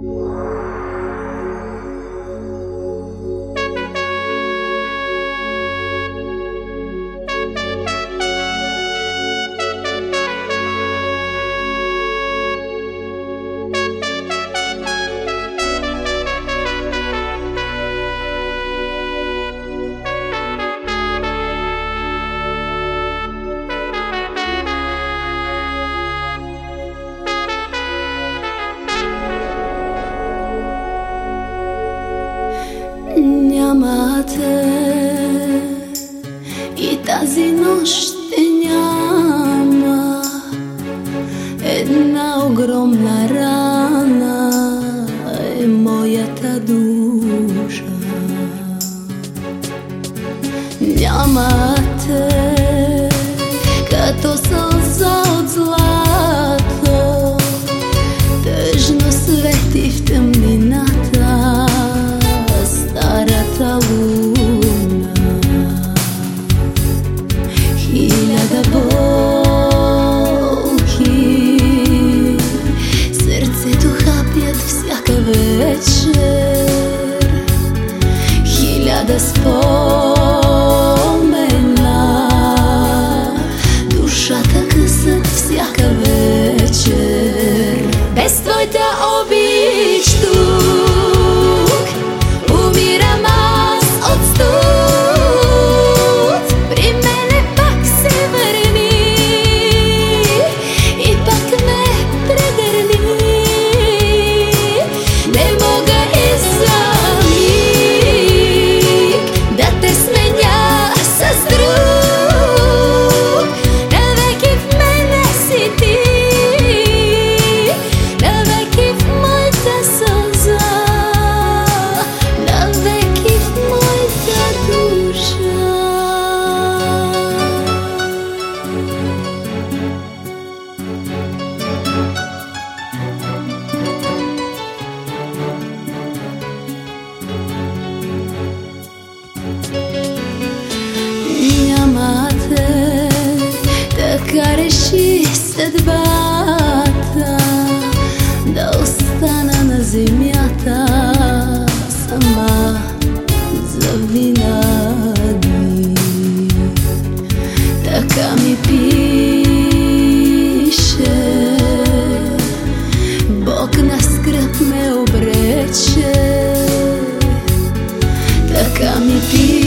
Yeah. Те и тази нощ те няма Една огромна рана е моята душа. Няма те като сълза от злато this for. Така ми пише Бог на ме обрече. Така ми пише.